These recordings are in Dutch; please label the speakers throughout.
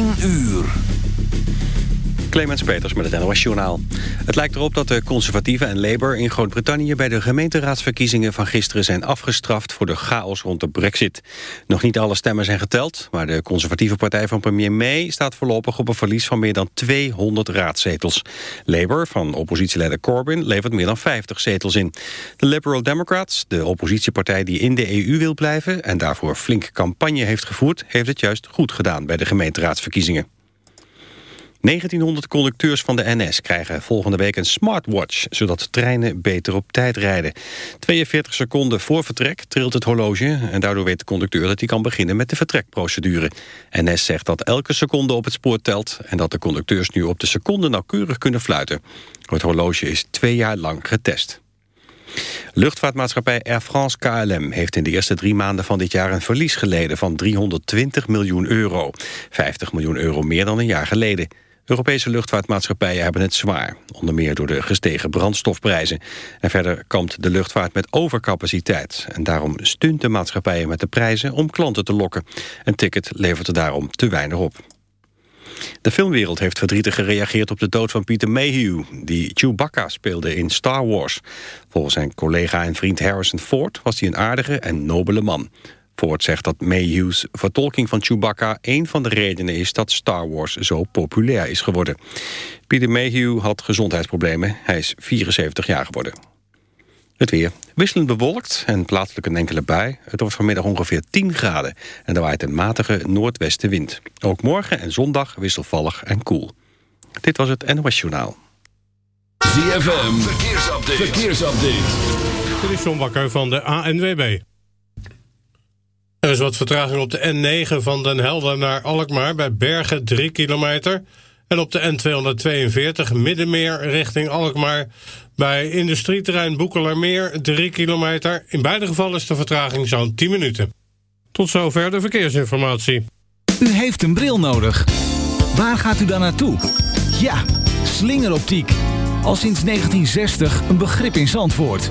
Speaker 1: 10 uur.
Speaker 2: Clemens Peters met het NOS Journaal. Het lijkt erop dat de conservatieven en Labour in Groot-Brittannië... bij de gemeenteraadsverkiezingen van gisteren zijn afgestraft... voor de chaos rond de brexit. Nog niet alle stemmen zijn geteld... maar de conservatieve partij van premier May... staat voorlopig op een verlies van meer dan 200 raadzetels. Labour van oppositieleider Corbyn levert meer dan 50 zetels in. De Liberal Democrats, de oppositiepartij die in de EU wil blijven... en daarvoor flink campagne heeft gevoerd... heeft het juist goed gedaan bij de gemeenteraadsverkiezingen. 1900 conducteurs van de NS krijgen volgende week een smartwatch... zodat treinen beter op tijd rijden. 42 seconden voor vertrek trilt het horloge... en daardoor weet de conducteur dat hij kan beginnen met de vertrekprocedure. NS zegt dat elke seconde op het spoor telt... en dat de conducteurs nu op de seconde nauwkeurig kunnen fluiten. Het horloge is twee jaar lang getest. Luchtvaartmaatschappij Air France KLM heeft in de eerste drie maanden van dit jaar een verlies geleden van 320 miljoen euro. 50 miljoen euro meer dan een jaar geleden. Europese luchtvaartmaatschappijen hebben het zwaar. Onder meer door de gestegen brandstofprijzen. En verder kampt de luchtvaart met overcapaciteit. En daarom stunt de maatschappijen met de prijzen om klanten te lokken. Een ticket levert er daarom te weinig op. De filmwereld heeft verdrietig gereageerd op de dood van Peter Mayhew... die Chewbacca speelde in Star Wars. Volgens zijn collega en vriend Harrison Ford was hij een aardige en nobele man. Ford zegt dat Mayhew's vertolking van Chewbacca... een van de redenen is dat Star Wars zo populair is geworden. Peter Mayhew had gezondheidsproblemen. Hij is 74 jaar geworden. Het weer. Wisselend bewolkt en plaatselijk een enkele bui. Het wordt vanmiddag ongeveer 10 graden. En er waait een matige noordwestenwind. Ook morgen en zondag wisselvallig en koel. Dit was het NOS Journaal.
Speaker 1: ZFM. Verkeersupdate.
Speaker 3: Verkeersupdate. Dit is John Bakker van de ANWB. Er is wat vertraging op de N9 van Den Helder naar Alkmaar... bij Bergen 3 kilometer... En op de N242 Middenmeer richting Alkmaar... bij industrieterrein Boekelermeer 3 kilometer. In beide gevallen is de vertraging zo'n 10 minuten. Tot zover de verkeersinformatie.
Speaker 4: U heeft een bril nodig. Waar gaat u dan naartoe? Ja, slingeroptiek. Al sinds 1960 een begrip in Zandvoort.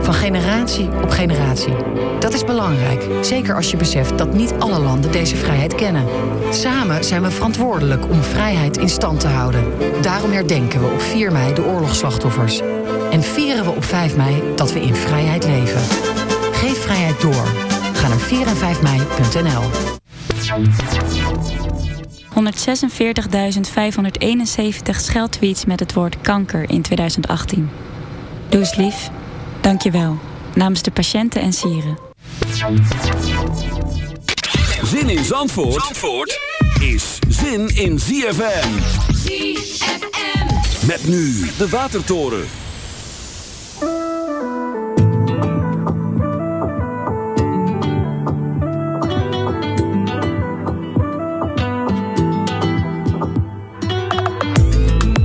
Speaker 5: Van generatie op generatie. Dat is belangrijk, zeker als je beseft dat niet alle landen deze vrijheid kennen. Samen zijn we verantwoordelijk om vrijheid in stand te houden. Daarom herdenken we op 4 mei de oorlogsslachtoffers. En vieren we op 5 mei dat we in vrijheid leven. Geef vrijheid door. Ga naar 4 en 5 mei.nl.
Speaker 6: 146.571 scheldtweets met het woord kanker in 2018. Doe eens lief. Dankjewel. Namens de patiënten en sieren.
Speaker 1: Zin in Zandvoort, Zandvoort is zin in ZFM.
Speaker 7: ZFM.
Speaker 1: Met nu de Watertoren.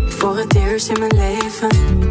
Speaker 8: Voor het eerst in mijn leven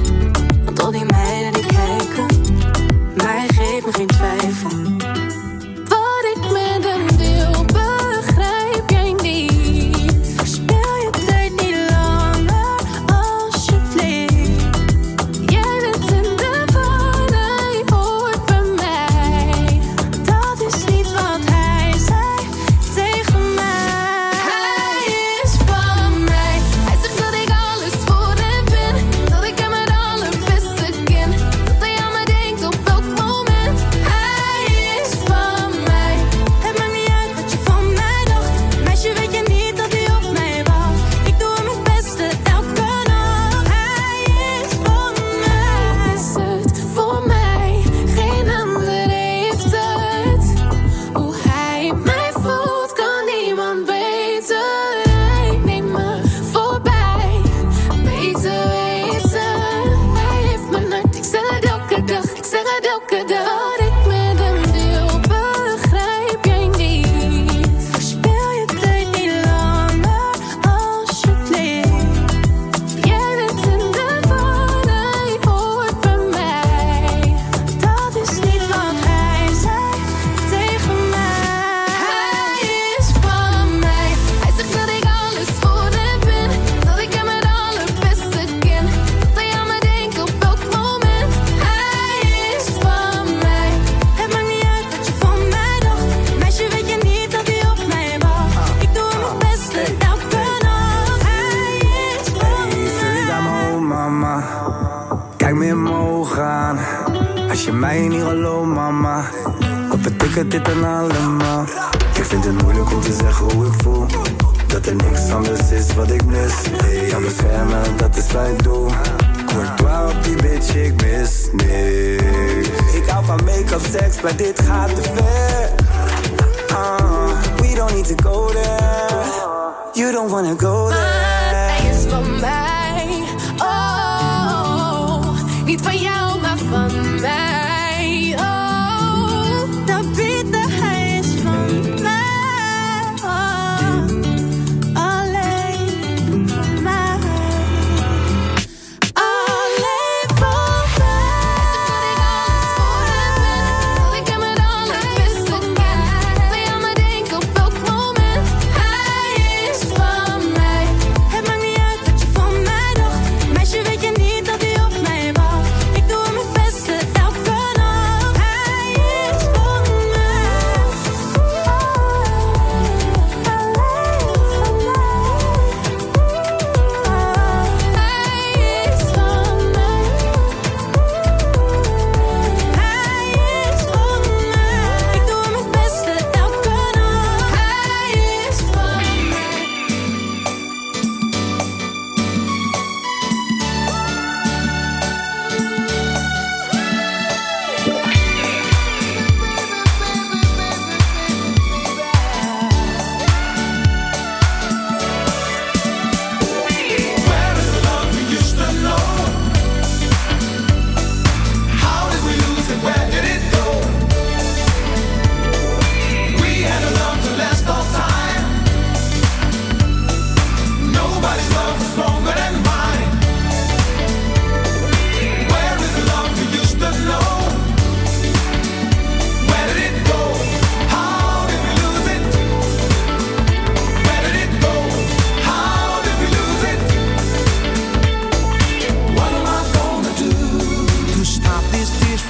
Speaker 8: You don't wanna go
Speaker 9: there.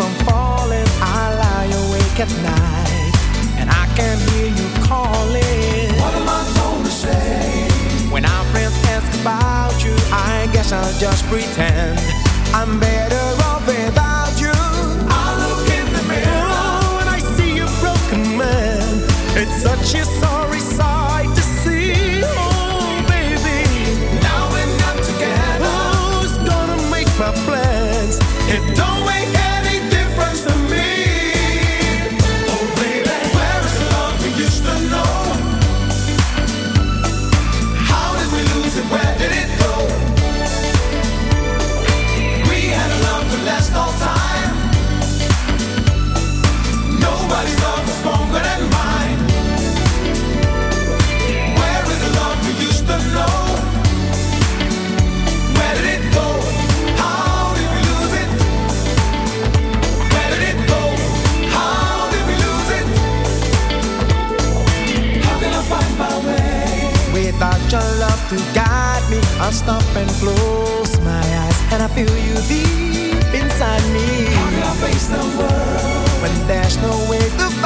Speaker 9: from falling, I lie awake at night, and I can hear you calling. What am I going to say? When
Speaker 10: our friends ask about you, I guess I'll
Speaker 9: just pretend I'm there. I stop and close my eyes and I feel you deep inside me. How can I face the world when there's
Speaker 1: no way to?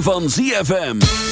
Speaker 1: van ZFM.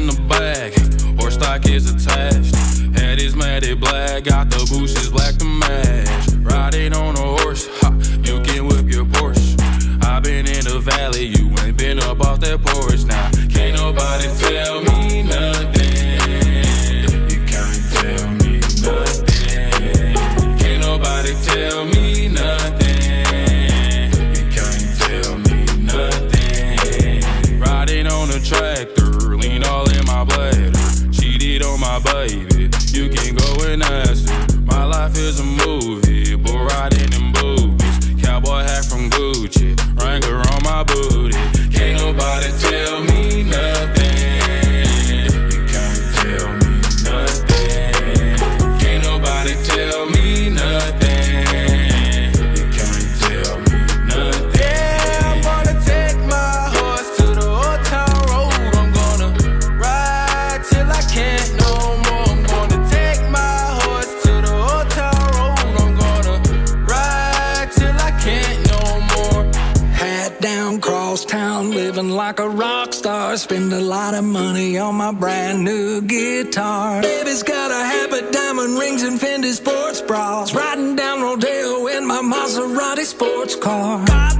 Speaker 11: in the bag. Horse stock is a tag. in
Speaker 8: Fendi sports bras, riding down Rodeo in my Maserati sports car.
Speaker 12: God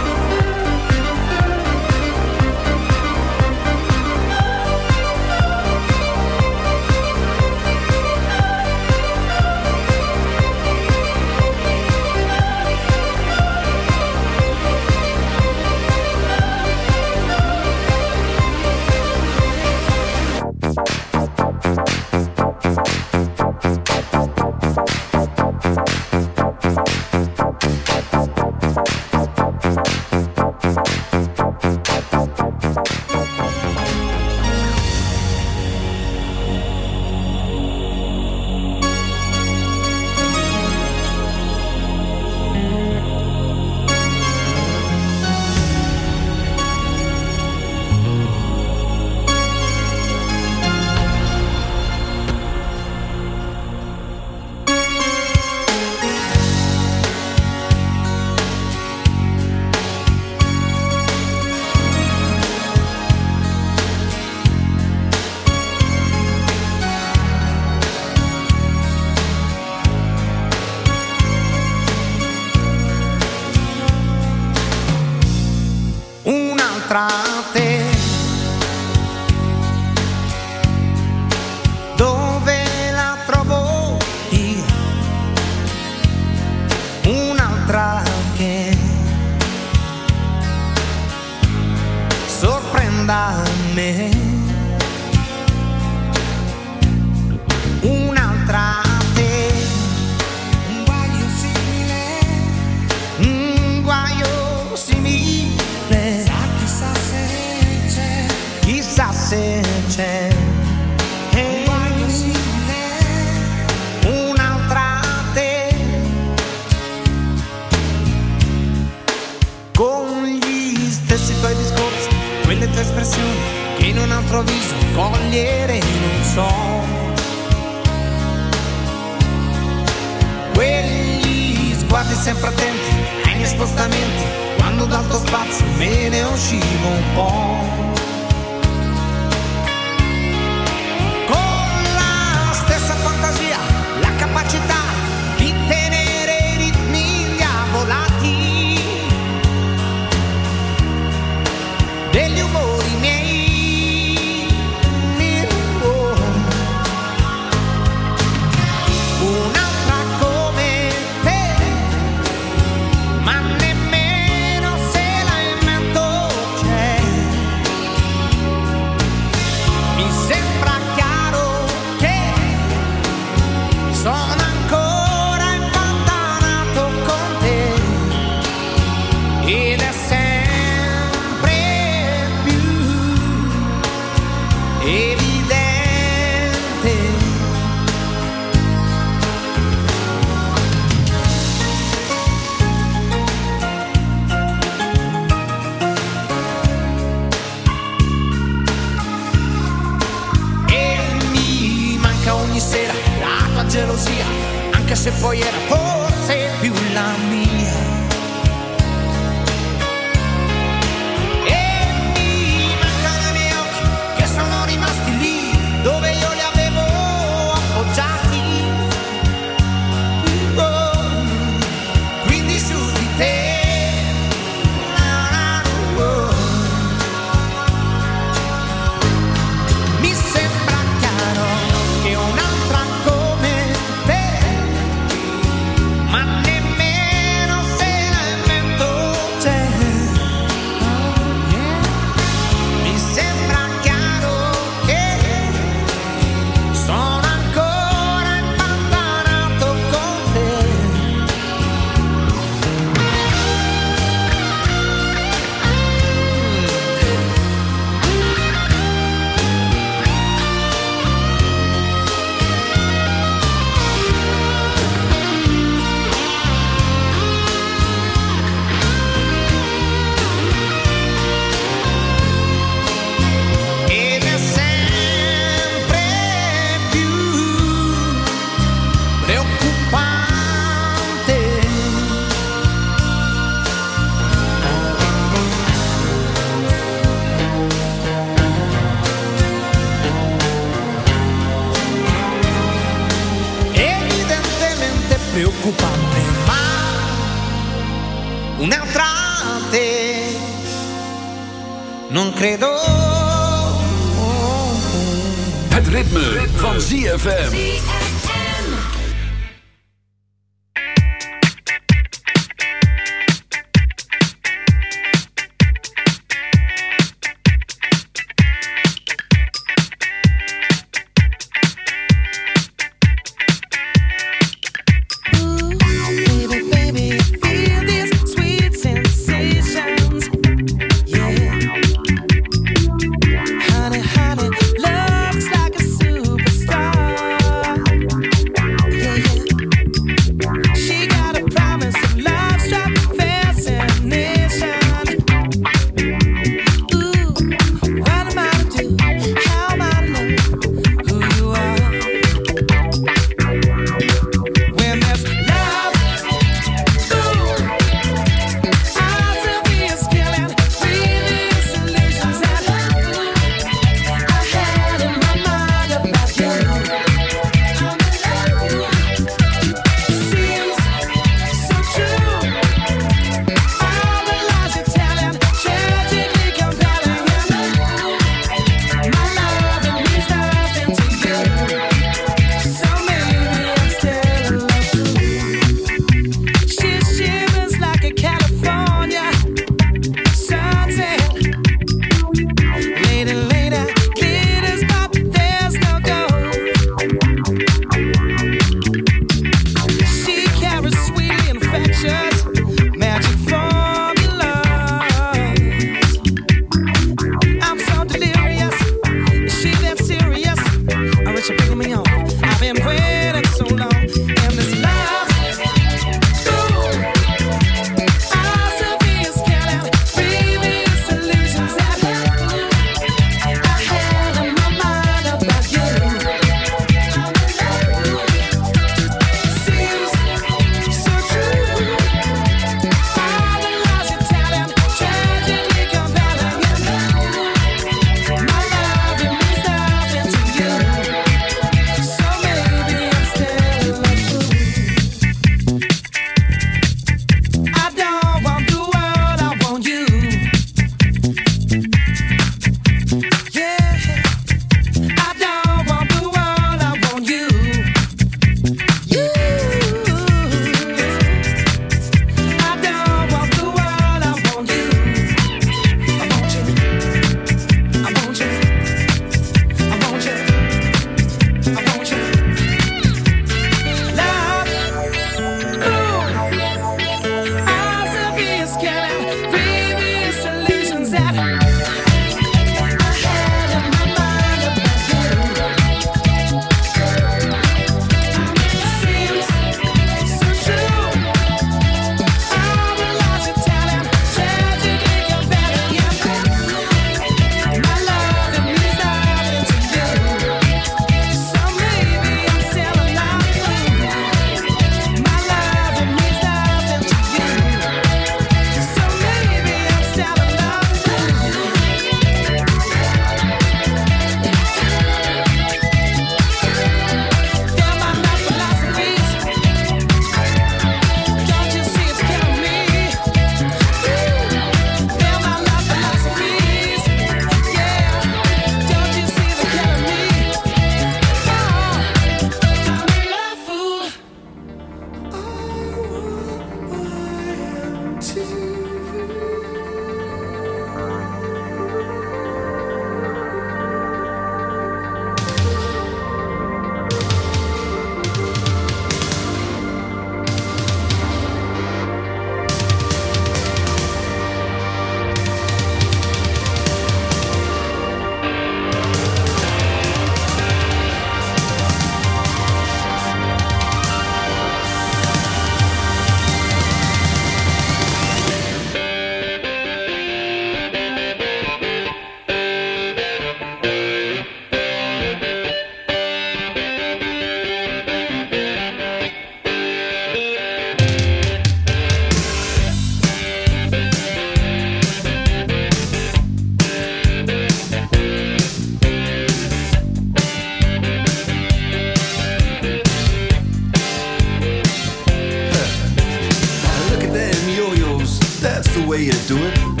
Speaker 13: do it.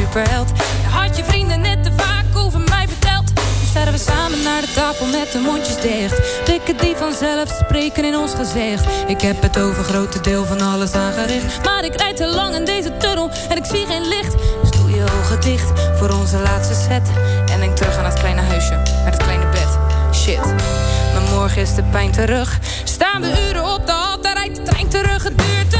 Speaker 8: Superheld. Had je vrienden net te vaak over mij verteld. Nu staan we samen naar de tafel met de mondjes dicht. Blikken die vanzelf spreken in ons gezicht. Ik heb het over grote deel van alles aangericht. Maar ik rijd te lang in deze tunnel en ik zie geen licht. Dus doe je ogen dicht voor onze laatste set. En denk terug aan het kleine huisje met het kleine bed. Shit, maar morgen is de pijn terug. Staan we uren op de hal, daar rijdt de trein terug. Het duurt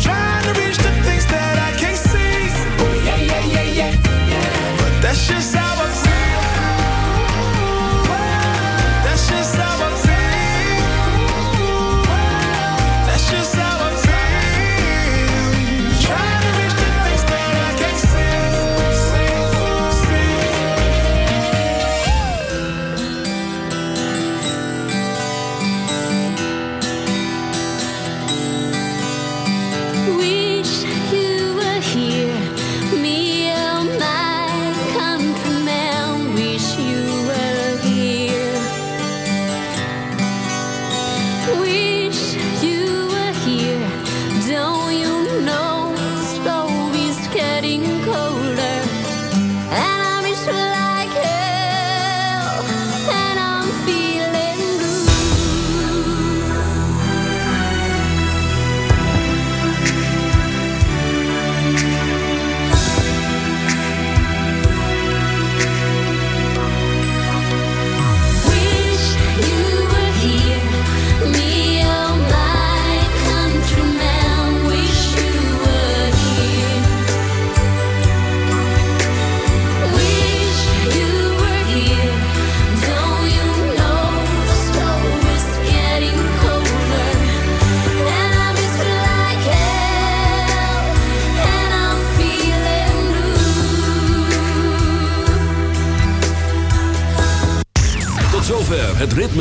Speaker 8: for